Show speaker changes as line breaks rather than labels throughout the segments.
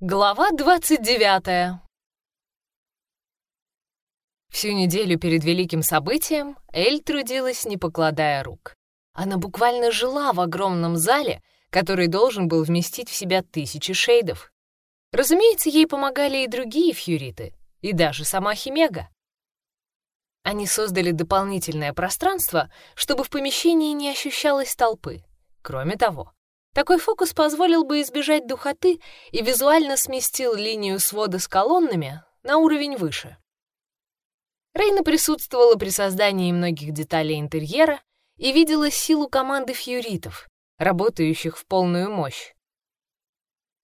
Глава 29 Всю неделю перед великим событием Эль трудилась, не покладая рук. Она буквально жила в огромном зале, который должен был вместить в себя тысячи шейдов. Разумеется, ей помогали и другие фьюриты, и даже сама Химега. Они создали дополнительное пространство, чтобы в помещении не ощущалось толпы. Кроме того, такой фокус позволил бы избежать духоты и визуально сместил линию свода с колоннами на уровень выше. Рейна присутствовала при создании многих деталей интерьера и видела силу команды фьюритов, работающих в полную мощь.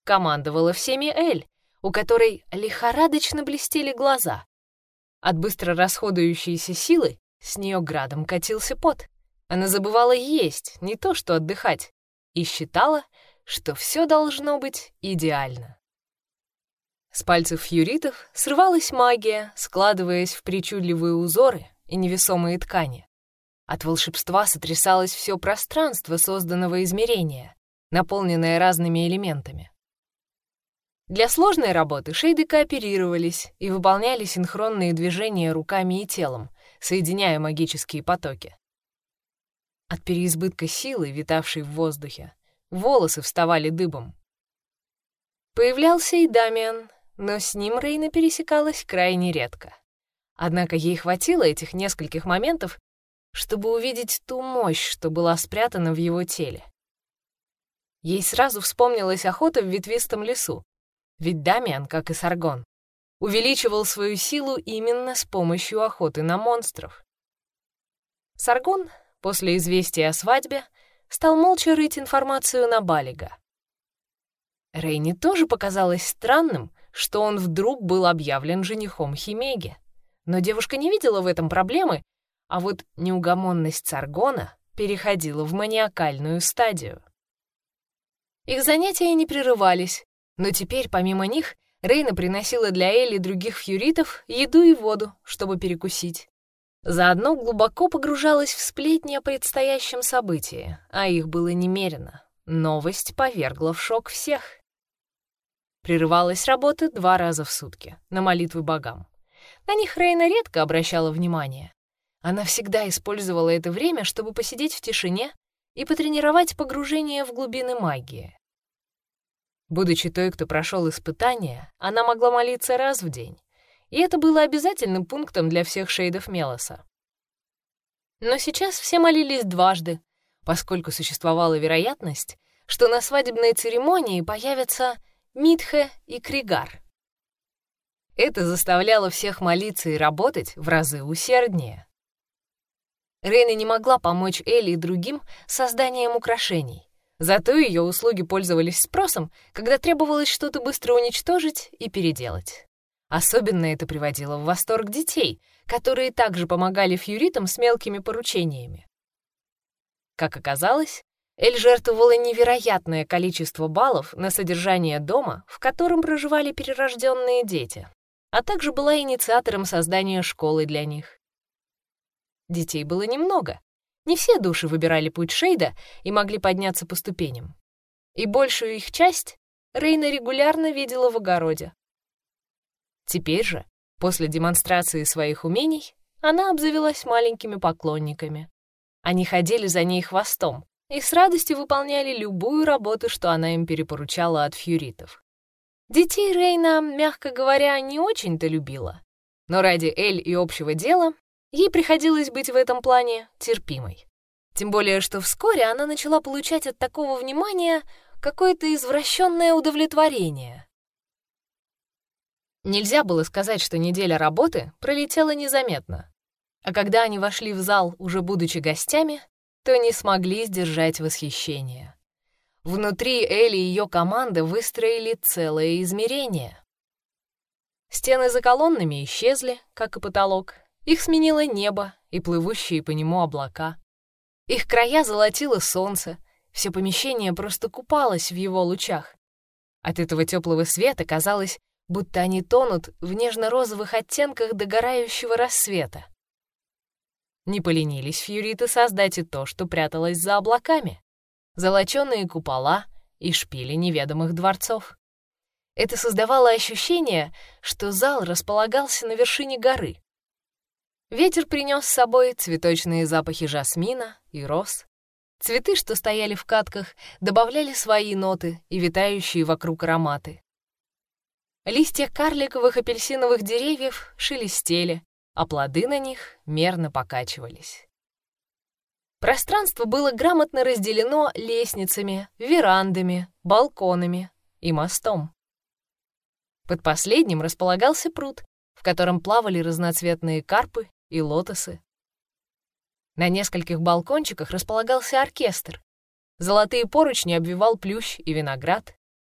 Командовала всеми Эль, у которой лихорадочно блестели глаза. От быстро расходующейся силы с нее градом катился пот. Она забывала есть, не то что отдыхать и считала, что все должно быть идеально. С пальцев фьюритов срывалась магия, складываясь в причудливые узоры и невесомые ткани. От волшебства сотрясалось все пространство созданного измерения, наполненное разными элементами. Для сложной работы шейды кооперировались и выполняли синхронные движения руками и телом, соединяя магические потоки. От переизбытка силы, витавшей в воздухе, волосы вставали дыбом. Появлялся и Дамиан, но с ним Рейна пересекалась крайне редко. Однако ей хватило этих нескольких моментов, чтобы увидеть ту мощь, что была спрятана в его теле. Ей сразу вспомнилась охота в ветвистом лесу, ведь Дамиан, как и Саргон, увеличивал свою силу именно с помощью охоты на монстров. Саргон после известия о свадьбе, стал молча рыть информацию на Балига. Рейни тоже показалось странным, что он вдруг был объявлен женихом Химеги. Но девушка не видела в этом проблемы, а вот неугомонность Царгона переходила в маниакальную стадию. Их занятия не прерывались, но теперь, помимо них, Рейна приносила для Элли других фьюритов еду и воду, чтобы перекусить. Заодно глубоко погружалась в сплетни о предстоящем событии, а их было немерено. Новость повергла в шок всех. Прерывалась работа два раза в сутки, на молитвы богам. На них Рейна редко обращала внимание. Она всегда использовала это время, чтобы посидеть в тишине и потренировать погружение в глубины магии. Будучи той, кто прошел испытание, она могла молиться раз в день, и это было обязательным пунктом для всех шейдов Мелоса. Но сейчас все молились дважды, поскольку существовала вероятность, что на свадебной церемонии появятся Митхе и Кригар. Это заставляло всех молиться и работать в разы усерднее. Рейна не могла помочь Элли и другим созданием украшений, зато ее услуги пользовались спросом, когда требовалось что-то быстро уничтожить и переделать. Особенно это приводило в восторг детей, которые также помогали фьюритам с мелкими поручениями. Как оказалось, Эль жертвовала невероятное количество баллов на содержание дома, в котором проживали перерожденные дети, а также была инициатором создания школы для них. Детей было немного. Не все души выбирали путь Шейда и могли подняться по ступеням. И большую их часть Рейна регулярно видела в огороде, Теперь же, после демонстрации своих умений, она обзавелась маленькими поклонниками. Они ходили за ней хвостом и с радостью выполняли любую работу, что она им перепоручала от фьюритов. Детей Рейна, мягко говоря, не очень-то любила, но ради Эль и общего дела ей приходилось быть в этом плане терпимой. Тем более, что вскоре она начала получать от такого внимания какое-то извращенное удовлетворение. Нельзя было сказать, что неделя работы пролетела незаметно. А когда они вошли в зал, уже будучи гостями, то не смогли сдержать восхищение. Внутри Элли и ее команда выстроили целое измерение. Стены за колоннами исчезли, как и потолок. Их сменило небо и плывущие по нему облака. Их края золотило солнце, все помещение просто купалось в его лучах. От этого теплого света казалось, будто они тонут в нежно-розовых оттенках догорающего рассвета. Не поленились фьюриты создать и то, что пряталось за облаками. Золоченые купола и шпили неведомых дворцов. Это создавало ощущение, что зал располагался на вершине горы. Ветер принес с собой цветочные запахи жасмина и роз. Цветы, что стояли в катках, добавляли свои ноты и витающие вокруг ароматы. Листья карликовых апельсиновых деревьев шелестели, а плоды на них мерно покачивались. Пространство было грамотно разделено лестницами, верандами, балконами и мостом. Под последним располагался пруд, в котором плавали разноцветные карпы и лотосы. На нескольких балкончиках располагался оркестр. Золотые поручни обвивал плющ и виноград.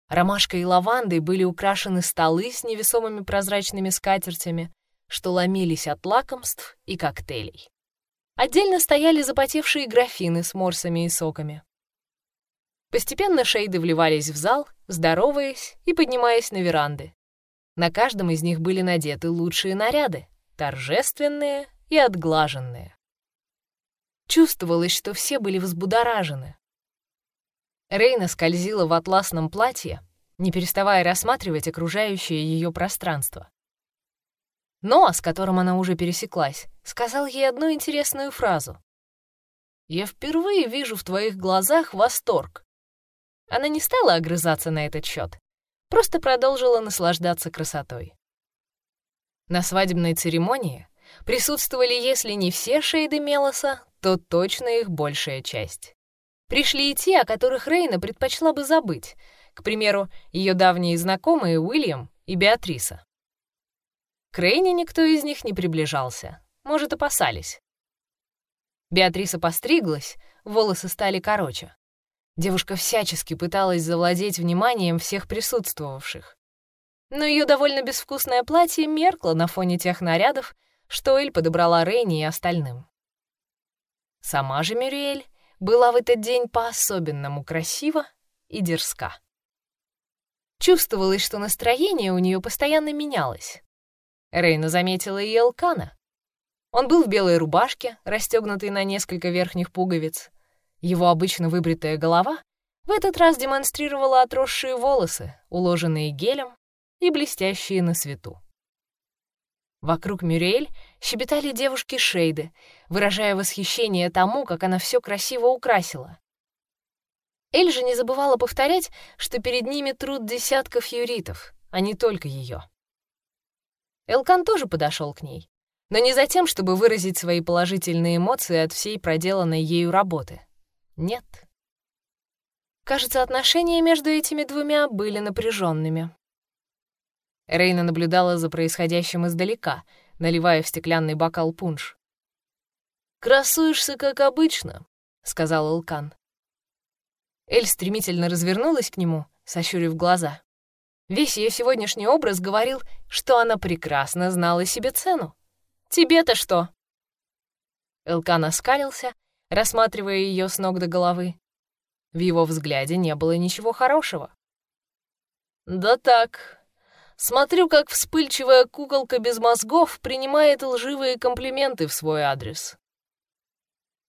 Ромашкой и лавандой были украшены столы с невесомыми прозрачными скатертями, что ломились от лакомств и коктейлей. Отдельно стояли запотевшие графины с морсами и соками. Постепенно шейды вливались в зал, здороваясь и поднимаясь на веранды. На каждом из них были надеты лучшие наряды, торжественные и отглаженные. Чувствовалось, что все были взбудоражены. Рейна скользила в атласном платье, не переставая рассматривать окружающее ее пространство. Ноа, с которым она уже пересеклась, сказал ей одну интересную фразу. «Я впервые вижу в твоих глазах восторг». Она не стала огрызаться на этот счет, просто продолжила наслаждаться красотой. На свадебной церемонии присутствовали, если не все шейды Мелоса, то точно их большая часть. Пришли и те, о которых Рейна предпочла бы забыть, к примеру, ее давние знакомые Уильям и Беатриса. К Рейне никто из них не приближался, может, опасались. Беатриса постриглась, волосы стали короче. Девушка всячески пыталась завладеть вниманием всех присутствовавших. Но ее довольно безвкусное платье меркло на фоне тех нарядов, что Эль подобрала Рейне и остальным. Сама же Мюриэль была в этот день по-особенному красива и дерзка. Чувствовалось, что настроение у нее постоянно менялось. Рейна заметила и Элкана. Он был в белой рубашке, расстегнутой на несколько верхних пуговиц. Его обычно выбритая голова в этот раз демонстрировала отросшие волосы, уложенные гелем и блестящие на свету. Вокруг Мюрель щебетали девушки Шейды, выражая восхищение тому, как она все красиво украсила. Эль же не забывала повторять, что перед ними труд десятков юритов, а не только ее. Элкан тоже подошел к ней, но не за тем, чтобы выразить свои положительные эмоции от всей проделанной ею работы. Нет. Кажется, отношения между этими двумя были напряженными. Рейна наблюдала за происходящим издалека, наливая в стеклянный бокал пунш. «Красуешься, как обычно», — сказал Илкан. Эль стремительно развернулась к нему, сощурив глаза. Весь ее сегодняшний образ говорил, что она прекрасно знала себе цену. «Тебе-то что?» Элкан оскалился, рассматривая ее с ног до головы. В его взгляде не было ничего хорошего. «Да так, Смотрю, как вспыльчивая куколка без мозгов принимает лживые комплименты в свой адрес.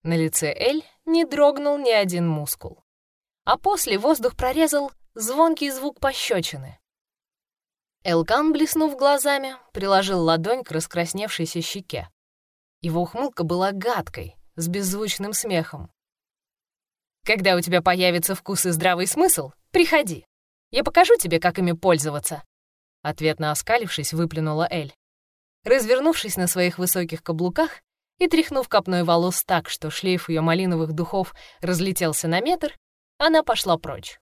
На лице Эль не дрогнул ни один мускул. А после воздух прорезал звонкий звук пощечины. Элкан, блеснув глазами, приложил ладонь к раскрасневшейся щеке. Его ухмылка была гадкой, с беззвучным смехом. «Когда у тебя появится вкус и здравый смысл, приходи. Я покажу тебе, как ими пользоваться», Ответно оскалившись, выплюнула Эль. Развернувшись на своих высоких каблуках и тряхнув копной волос так, что шлейф ее малиновых духов разлетелся на метр, она пошла прочь.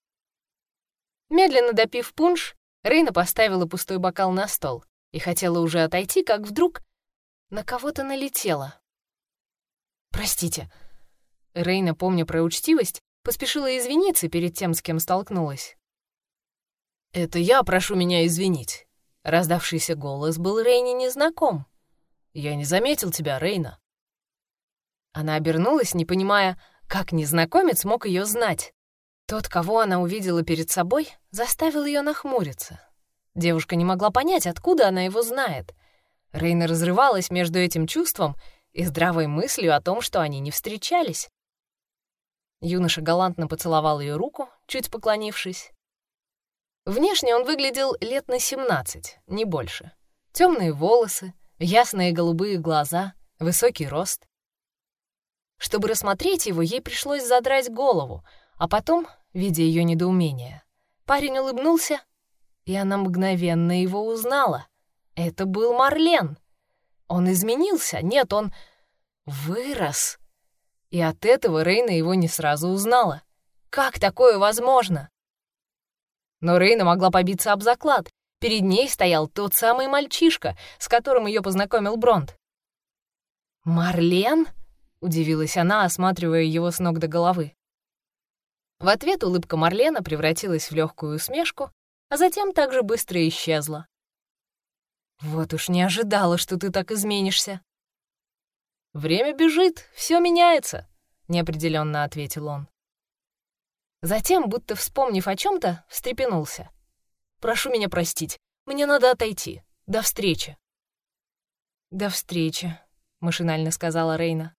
Медленно допив пунш, Рейна поставила пустой бокал на стол и хотела уже отойти, как вдруг на кого-то налетела. «Простите». Рейна, помня про учтивость, поспешила извиниться перед тем, с кем столкнулась. «Это я прошу меня извинить». Раздавшийся голос был Рейне незнаком. «Я не заметил тебя, Рейна». Она обернулась, не понимая, как незнакомец мог ее знать. Тот, кого она увидела перед собой, заставил ее нахмуриться. Девушка не могла понять, откуда она его знает. Рейна разрывалась между этим чувством и здравой мыслью о том, что они не встречались. Юноша галантно поцеловал ее руку, чуть поклонившись, Внешне он выглядел лет на 17, не больше. Темные волосы, ясные голубые глаза, высокий рост. Чтобы рассмотреть его, ей пришлось задрать голову, а потом, видя ее недоумение, парень улыбнулся, и она мгновенно его узнала. Это был Марлен. Он изменился, нет, он вырос. И от этого Рейна его не сразу узнала. Как такое возможно? Но Рейна могла побиться об заклад. Перед ней стоял тот самый мальчишка, с которым ее познакомил Бронт. «Марлен?» — удивилась она, осматривая его с ног до головы. В ответ улыбка Марлена превратилась в легкую усмешку, а затем также быстро исчезла. «Вот уж не ожидала, что ты так изменишься». «Время бежит, все меняется», — неопределенно ответил он. Затем, будто вспомнив о чем то встрепенулся. «Прошу меня простить, мне надо отойти. До встречи». «До встречи», — машинально сказала Рейна.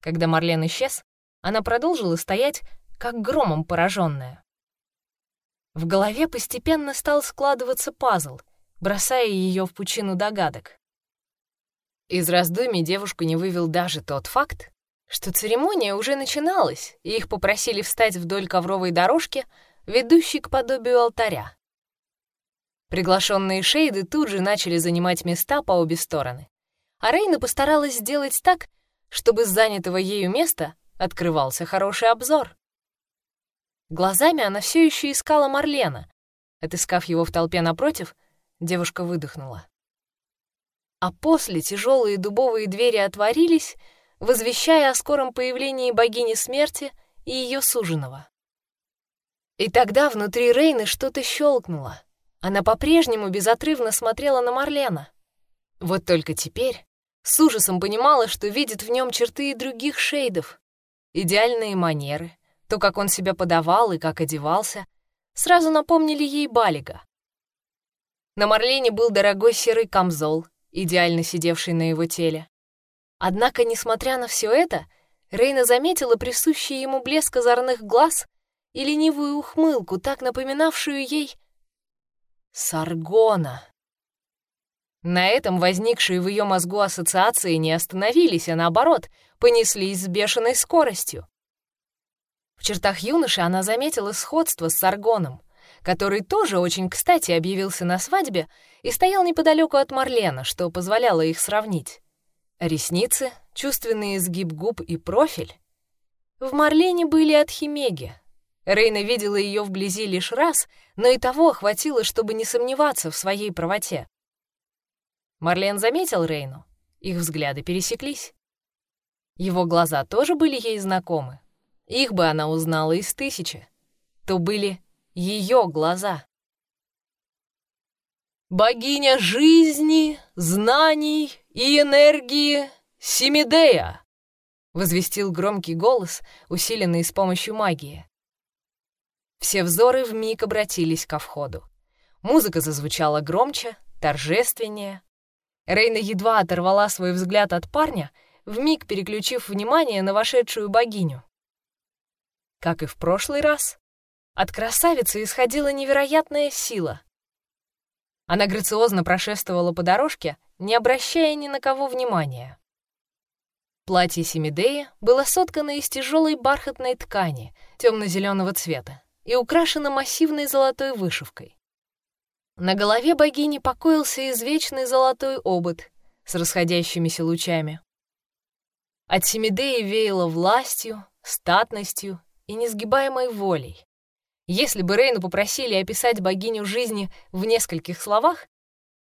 Когда Марлен исчез, она продолжила стоять, как громом пораженная. В голове постепенно стал складываться пазл, бросая ее в пучину догадок. Из раздумий девушку не вывел даже тот факт, что церемония уже начиналась, и их попросили встать вдоль ковровой дорожки, ведущей к подобию алтаря. Приглашенные шейды тут же начали занимать места по обе стороны, а Рейна постаралась сделать так, чтобы с занятого ею места открывался хороший обзор. Глазами она все еще искала Марлена. Отыскав его в толпе напротив, девушка выдохнула. А после тяжелые дубовые двери отворились, возвещая о скором появлении богини смерти и ее суженого. И тогда внутри Рейны что-то щелкнуло. Она по-прежнему безотрывно смотрела на Марлена. Вот только теперь с ужасом понимала, что видит в нем черты и других шейдов. Идеальные манеры, то, как он себя подавал и как одевался, сразу напомнили ей Балига. На Марлене был дорогой серый камзол, идеально сидевший на его теле. Однако, несмотря на все это, Рейна заметила присущий ему блеск озорных глаз и ленивую ухмылку, так напоминавшую ей Саргона. На этом возникшие в ее мозгу ассоциации не остановились, а наоборот, понеслись с бешеной скоростью. В чертах юноши она заметила сходство с Саргоном, который тоже очень кстати объявился на свадьбе и стоял неподалеку от Марлена, что позволяло их сравнить. Ресницы, чувственный изгиб губ и профиль. В Марлене были от Химеги. Рейна видела ее вблизи лишь раз, но и того хватило, чтобы не сомневаться в своей правоте. Марлен заметил Рейну. Их взгляды пересеклись. Его глаза тоже были ей знакомы. Их бы она узнала из тысячи. То были ее глаза. «Богиня жизни, знаний и энергии Семидея!» — возвестил громкий голос, усиленный с помощью магии. Все взоры вмиг обратились ко входу. Музыка зазвучала громче, торжественнее. Рейна едва оторвала свой взгляд от парня, вмиг переключив внимание на вошедшую богиню. Как и в прошлый раз, от красавицы исходила невероятная сила. Она грациозно прошествовала по дорожке, не обращая ни на кого внимания. Платье Семидеи было соткано из тяжелой бархатной ткани темно-зеленого цвета и украшено массивной золотой вышивкой. На голове богини покоился извечный золотой обод с расходящимися лучами. От Семидеи веяло властью, статностью и несгибаемой волей. Если бы Рейну попросили описать богиню жизни в нескольких словах,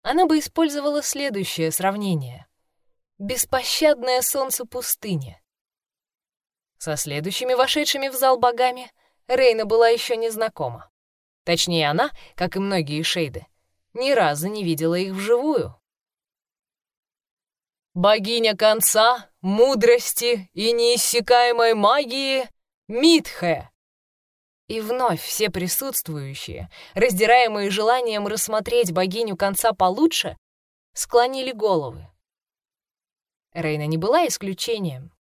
она бы использовала следующее сравнение. Беспощадное солнце пустыни. Со следующими вошедшими в зал богами Рейна была еще не знакома. Точнее, она, как и многие шейды, ни разу не видела их вживую. Богиня конца, мудрости и неиссякаемой магии Митхе, и вновь все присутствующие, раздираемые желанием рассмотреть богиню конца получше, склонили головы. Рейна не была исключением.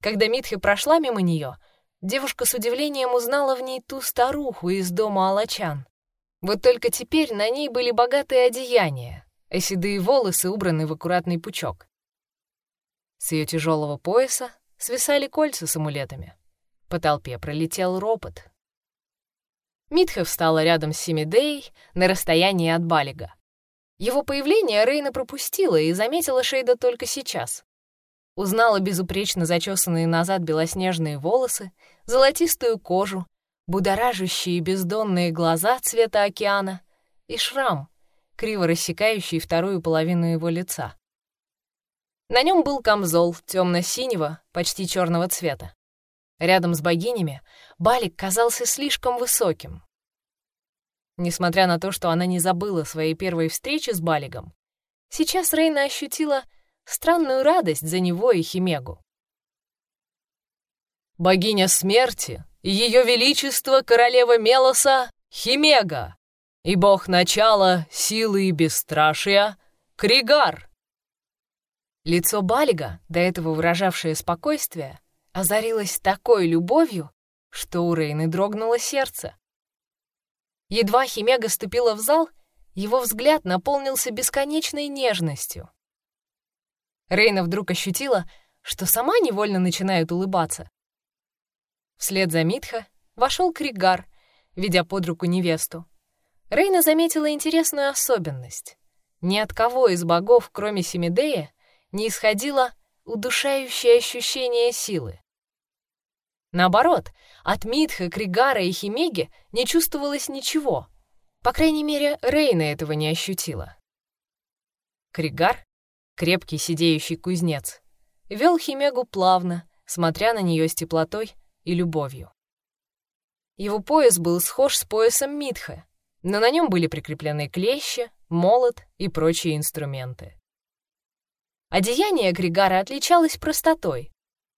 Когда Митхи прошла мимо нее, девушка с удивлением узнала в ней ту старуху из дома Алачан. Вот только теперь на ней были богатые одеяния, а седые волосы убраны в аккуратный пучок. С ее тяжелого пояса свисали кольца с амулетами. По толпе пролетел ропот. Митха встала рядом с Семидеей на расстоянии от Балига. Его появление Рейна пропустила и заметила Шейда только сейчас. Узнала безупречно зачесанные назад белоснежные волосы, золотистую кожу, будоражащие бездонные глаза цвета океана и шрам, криво рассекающий вторую половину его лица. На нем был камзол темно-синего, почти черного цвета. Рядом с богинями Балик казался слишком высоким. Несмотря на то, что она не забыла своей первой встречи с Балигом, сейчас Рейна ощутила странную радость за него и Химегу. «Богиня смерти и ее величество королева Мелоса Химега и бог начала силы и бесстрашия Кригар!» Лицо Балига, до этого выражавшее спокойствие, озарилось такой любовью, что у Рейны дрогнуло сердце. Едва Химега ступила в зал, его взгляд наполнился бесконечной нежностью. Рейна вдруг ощутила, что сама невольно начинает улыбаться. Вслед за Митха вошел Кригар, ведя под руку невесту. Рейна заметила интересную особенность. Ни от кого из богов, кроме Семидея, не исходило удушающее ощущение силы. Наоборот, от Митха, Кригара и Химеги не чувствовалось ничего. По крайней мере, Рейна этого не ощутила. Кригар, крепкий сидеющий кузнец, вел Химегу плавно, смотря на нее с теплотой и любовью. Его пояс был схож с поясом Митха, но на нем были прикреплены клещи, молот и прочие инструменты. Одеяние Григара отличалось простотой.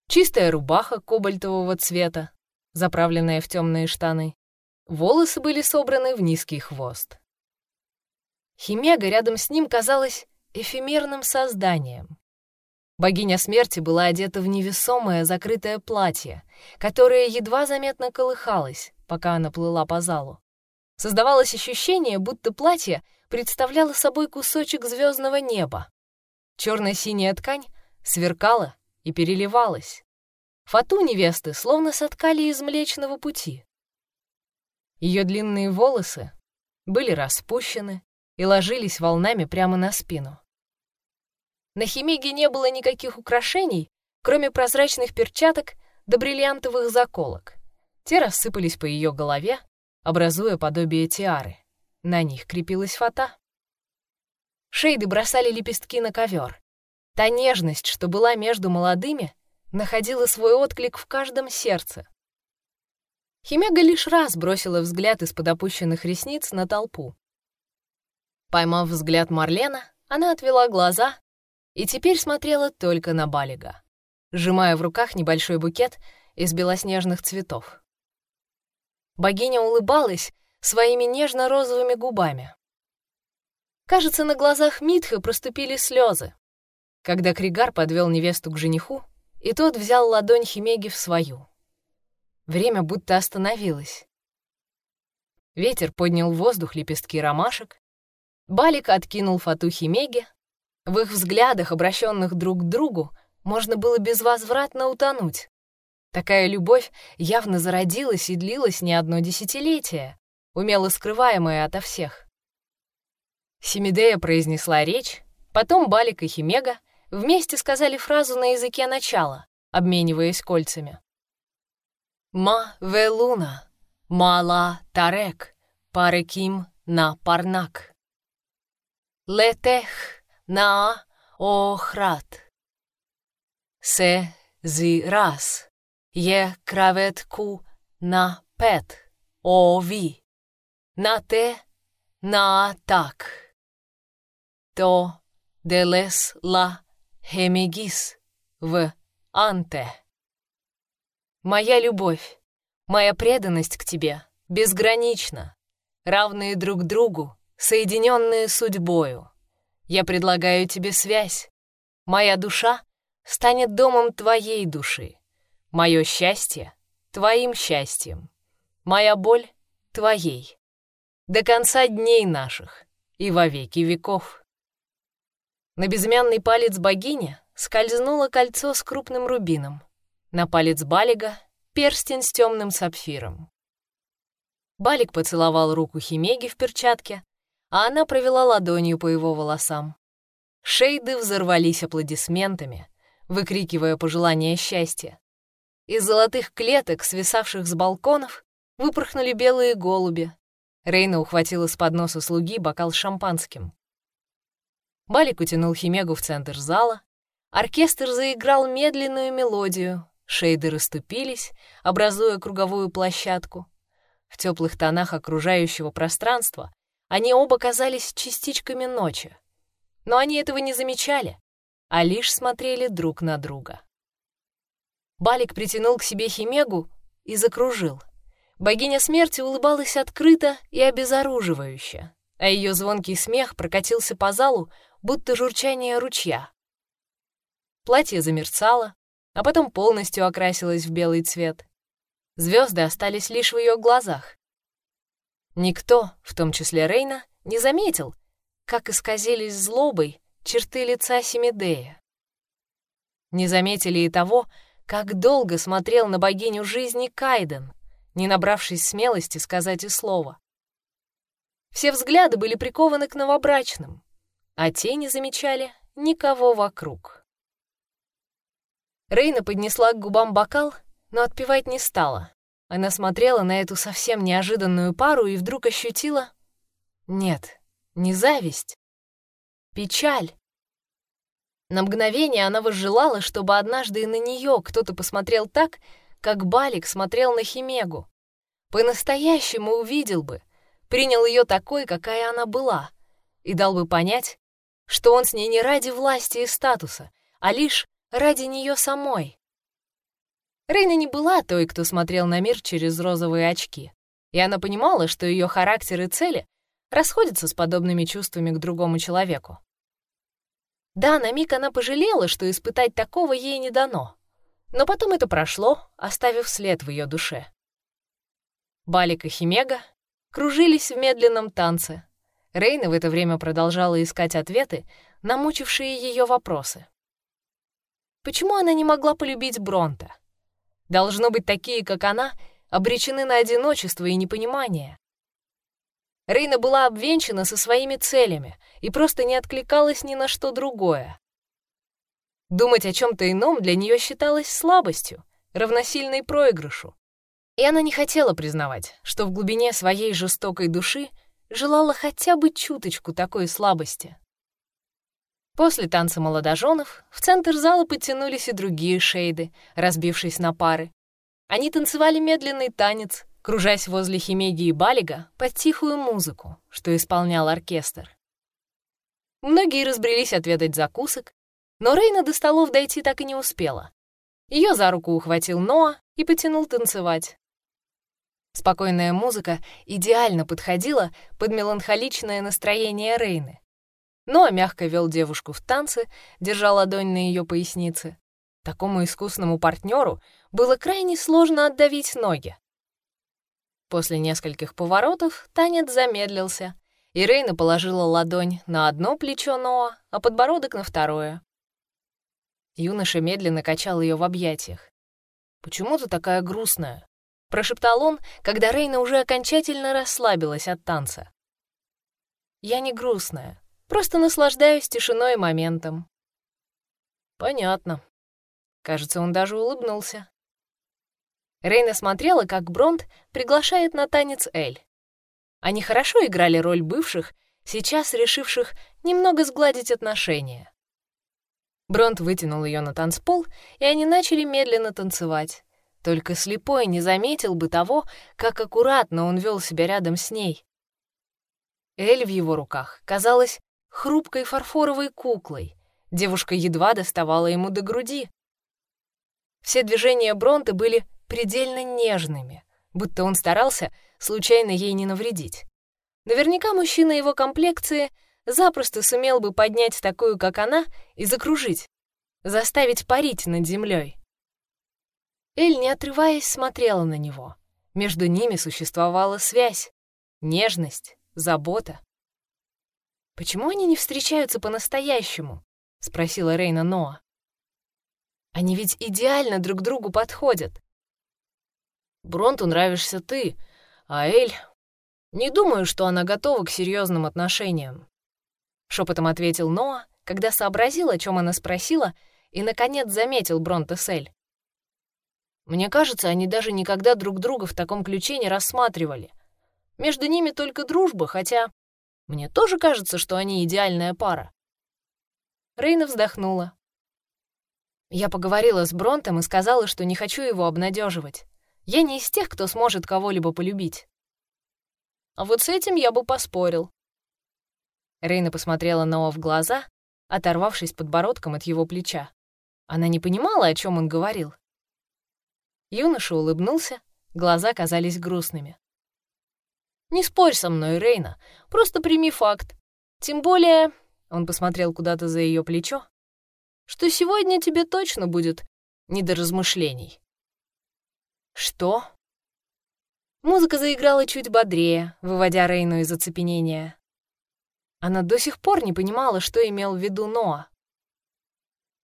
Чистая рубаха кобальтового цвета, заправленная в темные штаны. Волосы были собраны в низкий хвост. Химега рядом с ним казалась эфемерным созданием. Богиня смерти была одета в невесомое закрытое платье, которое едва заметно колыхалось, пока она плыла по залу. Создавалось ощущение, будто платье представляло собой кусочек звездного неба. Черно-синяя ткань сверкала и переливалась. Фату невесты словно соткали из Млечного Пути. Ее длинные волосы были распущены и ложились волнами прямо на спину. На Химеге не было никаких украшений, кроме прозрачных перчаток да бриллиантовых заколок. Те рассыпались по ее голове, образуя подобие тиары. На них крепилась фата. Шейды бросали лепестки на ковер. Та нежность, что была между молодыми, находила свой отклик в каждом сердце. Химега лишь раз бросила взгляд из-под опущенных ресниц на толпу. Поймав взгляд Марлена, она отвела глаза и теперь смотрела только на Балига, сжимая в руках небольшой букет из белоснежных цветов. Богиня улыбалась своими нежно-розовыми губами. Кажется, на глазах Митха проступили слезы, когда Кригар подвел невесту к жениху, и тот взял ладонь Химеги в свою. Время будто остановилось. Ветер поднял в воздух лепестки ромашек, Балик откинул фату Химеги. В их взглядах, обращенных друг к другу, можно было безвозвратно утонуть. Такая любовь явно зародилась и длилась не одно десятилетие, умело скрываемая ото всех. Семидея произнесла речь, потом Балик и Химега вместе сказали фразу на языке начала, обмениваясь кольцами. «Ма велуна, мала тарек, пареким на парнак. Летех на охрат. Се зи раз, е краветку на пет, ови, на те, на так» то делес ла хемигис в анте. Моя любовь, моя преданность к тебе безгранична, равные друг другу, соединенные судьбою. Я предлагаю тебе связь. Моя душа станет домом твоей души. Мое счастье — твоим счастьем. Моя боль — твоей. до конца дней наших и во веки веков. На безымянный палец богини скользнуло кольцо с крупным рубином, на палец Балига — перстень с темным сапфиром. Балик поцеловал руку Химеги в перчатке, а она провела ладонью по его волосам. Шейды взорвались аплодисментами, выкрикивая пожелания счастья. Из золотых клеток, свисавших с балконов, выпорхнули белые голуби. Рейна ухватила с подноса слуги бокал с шампанским. Балик утянул Химегу в центр зала. Оркестр заиграл медленную мелодию. Шейды расступились, образуя круговую площадку. В теплых тонах окружающего пространства они оба казались частичками ночи. Но они этого не замечали, а лишь смотрели друг на друга. Балик притянул к себе Химегу и закружил. Богиня смерти улыбалась открыто и обезоруживающе, а ее звонкий смех прокатился по залу, будто журчание ручья. Платье замерцало, а потом полностью окрасилось в белый цвет. Звезды остались лишь в ее глазах. Никто, в том числе Рейна, не заметил, как исказились злобой черты лица Семидея. Не заметили и того, как долго смотрел на богиню жизни Кайден, не набравшись смелости сказать и слова. Все взгляды были прикованы к новобрачным, а те не замечали никого вокруг. Рейна поднесла к губам бокал, но отпевать не стала. Она смотрела на эту совсем неожиданную пару и вдруг ощутила... Нет, не зависть. Печаль. На мгновение она возжелала, чтобы однажды и на нее кто-то посмотрел так, как Балик смотрел на Химегу. По-настоящему увидел бы, принял ее такой, какая она была, и дал бы понять, что он с ней не ради власти и статуса, а лишь ради нее самой. Рейна не была той, кто смотрел на мир через розовые очки, и она понимала, что ее характер и цели расходятся с подобными чувствами к другому человеку. Да, на миг она пожалела, что испытать такого ей не дано, но потом это прошло, оставив след в ее душе. Балик и Химега кружились в медленном танце. Рейна в это время продолжала искать ответы на мучившие ее вопросы. Почему она не могла полюбить Бронта? Должно быть, такие, как она, обречены на одиночество и непонимание. Рейна была обвенчана со своими целями и просто не откликалась ни на что другое. Думать о чем-то ином для нее считалось слабостью, равносильной проигрышу. И она не хотела признавать, что в глубине своей жестокой души желала хотя бы чуточку такой слабости. После танца молодоженов в центр зала подтянулись и другие шейды, разбившись на пары. Они танцевали медленный танец, кружась возле Химеги и Балига под тихую музыку, что исполнял оркестр. Многие разбрелись отведать закусок, но Рейна до столов дойти так и не успела. Ее за руку ухватил Ноа и потянул танцевать. Спокойная музыка идеально подходила под меланхоличное настроение Рейны. Ноа мягко вел девушку в танцы, держа ладонь на ее пояснице. Такому искусному партнеру было крайне сложно отдавить ноги. После нескольких поворотов танец замедлился, и Рейна положила ладонь на одно плечо Ноа, а подбородок на второе. Юноша медленно качал ее в объятиях. «Почему ты такая грустная?» — прошептал он, когда Рейна уже окончательно расслабилась от танца. «Я не грустная. Просто наслаждаюсь тишиной и моментом. Понятно. Кажется, он даже улыбнулся. Рейна смотрела, как Бронт приглашает на танец Эль. Они хорошо играли роль бывших, сейчас решивших немного сгладить отношения. Бронт вытянул ее на танцпол, и они начали медленно танцевать. Только слепой не заметил бы того, как аккуратно он вел себя рядом с ней. Эль в его руках казалась хрупкой фарфоровой куклой. Девушка едва доставала ему до груди. Все движения Бронта были предельно нежными, будто он старался случайно ей не навредить. Наверняка мужчина его комплекции запросто сумел бы поднять такую, как она, и закружить, заставить парить над землей. Эль, не отрываясь, смотрела на него. Между ними существовала связь. нежность, забота. «Почему они не встречаются по-настоящему?» — спросила Рейна Ноа. «Они ведь идеально друг другу подходят». «Бронту нравишься ты, а Эль... Не думаю, что она готова к серьезным отношениям», — шепотом ответил Ноа, когда сообразил, о чем она спросила, и, наконец, заметил Бронта с Эль. «Мне кажется, они даже никогда друг друга в таком ключе не рассматривали. Между ними только дружба, хотя мне тоже кажется, что они идеальная пара». Рейна вздохнула. Я поговорила с Бронтом и сказала, что не хочу его обнадеживать. Я не из тех, кто сможет кого-либо полюбить. А вот с этим я бы поспорил. Рейна посмотрела Ноа в глаза, оторвавшись подбородком от его плеча. Она не понимала, о чем он говорил. Юноша улыбнулся, глаза казались грустными. «Не спорь со мной, Рейна, просто прими факт. Тем более...» — он посмотрел куда-то за ее плечо что сегодня тебе точно будет не до размышлений. Что? Музыка заиграла чуть бодрее, выводя Рейну из оцепенения. Она до сих пор не понимала, что имел в виду Ноа.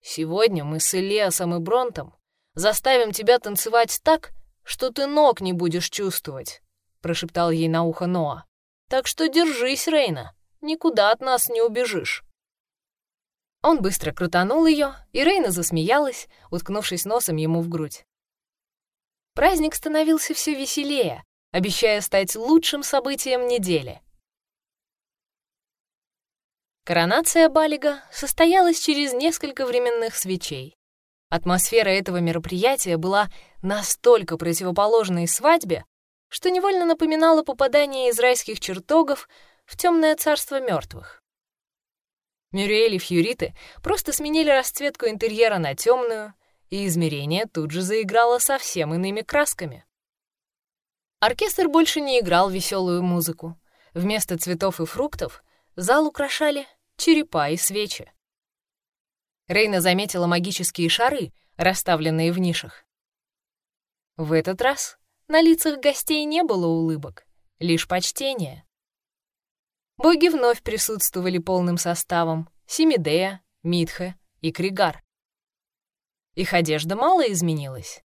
«Сегодня мы с Элиасом и Бронтом заставим тебя танцевать так, что ты ног не будешь чувствовать», — прошептал ей на ухо Ноа. «Так что держись, Рейна, никуда от нас не убежишь». Он быстро крутанул ее, и Рейна засмеялась, уткнувшись носом ему в грудь. Праздник становился все веселее, обещая стать лучшим событием недели. Коронация Балига состоялась через несколько временных свечей. Атмосфера этого мероприятия была настолько противоположной свадьбе, что невольно напоминала попадание из райских чертогов в темное царство мертвых. Мюриэль и Фьюриты просто сменили расцветку интерьера на темную, и измерение тут же заиграло совсем иными красками. Оркестр больше не играл веселую музыку. Вместо цветов и фруктов зал украшали черепа и свечи. Рейна заметила магические шары, расставленные в нишах. В этот раз на лицах гостей не было улыбок, лишь почтение. Боги вновь присутствовали полным составом — Семидея, Митхе и Кригар. Их одежда мало изменилась.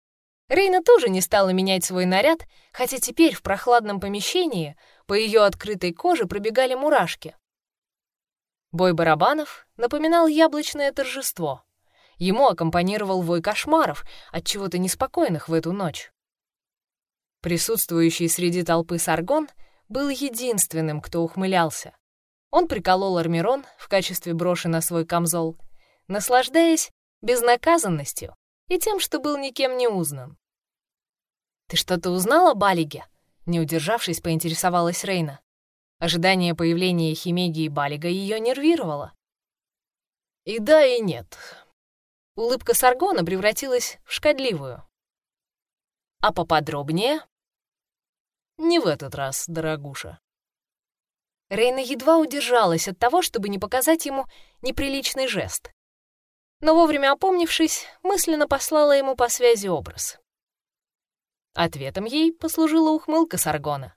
Рейна тоже не стала менять свой наряд, хотя теперь в прохладном помещении по ее открытой коже пробегали мурашки. Бой барабанов напоминал яблочное торжество. Ему аккомпанировал вой кошмаров, от чего-то неспокойных в эту ночь. Присутствующий среди толпы Саргон — был единственным, кто ухмылялся. Он приколол Армирон в качестве броши на свой камзол, наслаждаясь безнаказанностью и тем, что был никем не узнан. «Ты что-то узнала, Балиге?» Не удержавшись, поинтересовалась Рейна. Ожидание появления Химеги и Балига ее нервировало. И да, и нет. Улыбка Саргона превратилась в шкодливую. А поподробнее? Не в этот раз, дорогуша. Рейна едва удержалась от того, чтобы не показать ему неприличный жест. Но вовремя опомнившись, мысленно послала ему по связи образ. Ответом ей послужила ухмылка Саргона.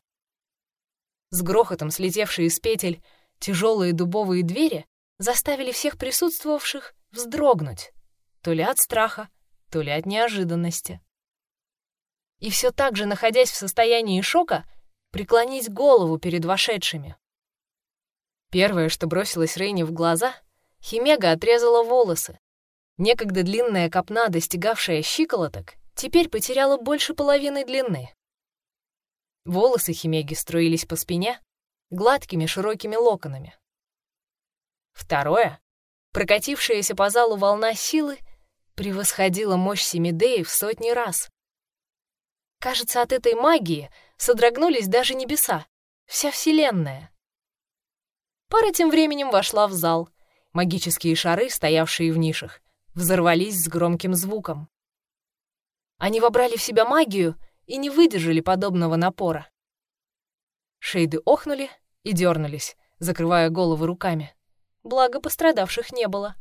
С грохотом слетевшие с петель тяжелые дубовые двери заставили всех присутствовавших вздрогнуть, то ли от страха, то ли от неожиданности и все так же, находясь в состоянии шока, преклонить голову перед вошедшими. Первое, что бросилось Рейне в глаза, Химега отрезала волосы. Некогда длинная копна, достигавшая щиколоток, теперь потеряла больше половины длины. Волосы Химеги струились по спине гладкими широкими локонами. Второе, прокатившаяся по залу волна силы, превосходила мощь Семидеи в сотни раз. Кажется, от этой магии содрогнулись даже небеса, вся Вселенная. Пара тем временем вошла в зал. Магические шары, стоявшие в нишах, взорвались с громким звуком. Они вобрали в себя магию и не выдержали подобного напора. Шейды охнули и дернулись, закрывая головы руками. Благо, пострадавших не было.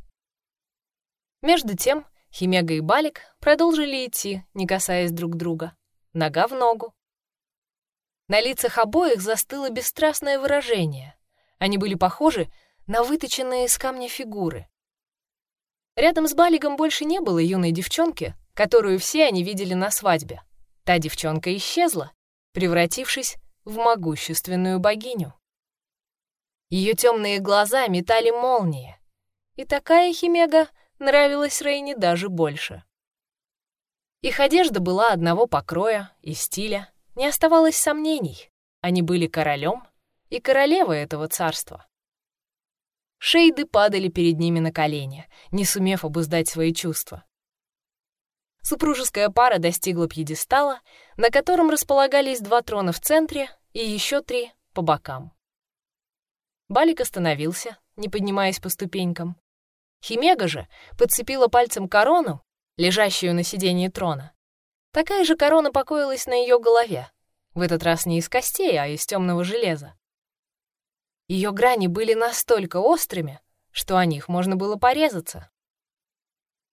Между тем, Химега и Балик продолжили идти, не касаясь друг друга нога в ногу. На лицах обоих застыло бесстрастное выражение. Они были похожи на выточенные из камня фигуры. Рядом с Балигом больше не было юной девчонки, которую все они видели на свадьбе. Та девчонка исчезла, превратившись в могущественную богиню. Ее темные глаза метали молнии, и такая химега нравилась Рейне даже больше. Их одежда была одного покроя и стиля, не оставалось сомнений. Они были королем и королевой этого царства. Шейды падали перед ними на колени, не сумев обуздать свои чувства. Супружеская пара достигла пьедестала, на котором располагались два трона в центре и еще три по бокам. Балик остановился, не поднимаясь по ступенькам. Химега же подцепила пальцем корону, лежащую на сиденье трона. Такая же корона покоилась на ее голове, в этот раз не из костей, а из темного железа. Ее грани были настолько острыми, что о них можно было порезаться.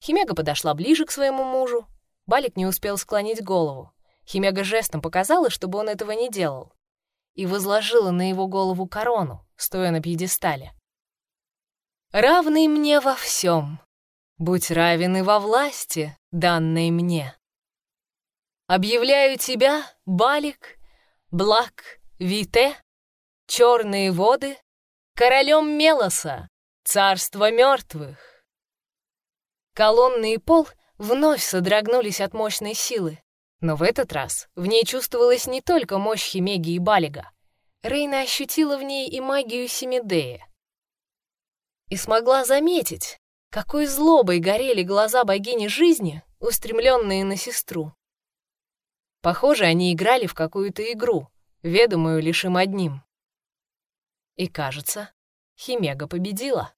Химега подошла ближе к своему мужу. Балик не успел склонить голову. Химега жестом показала, чтобы он этого не делал, и возложила на его голову корону, стоя на пьедестале. «Равный мне во всем, будь равен и во власти, данной мне. Объявляю тебя, Балик, Блак, Вите, черные воды, королем Мелоса, царство мертвых. Колонны и пол вновь содрогнулись от мощной силы, но в этот раз в ней чувствовалась не только мощь Химеги и Балига. Рейна ощутила в ней и магию Семидея. И смогла заметить, какой злобой горели глаза богини жизни, устремленные на сестру. Похоже, они играли в какую-то игру, ведомую лишь им одним. И кажется, Химега победила.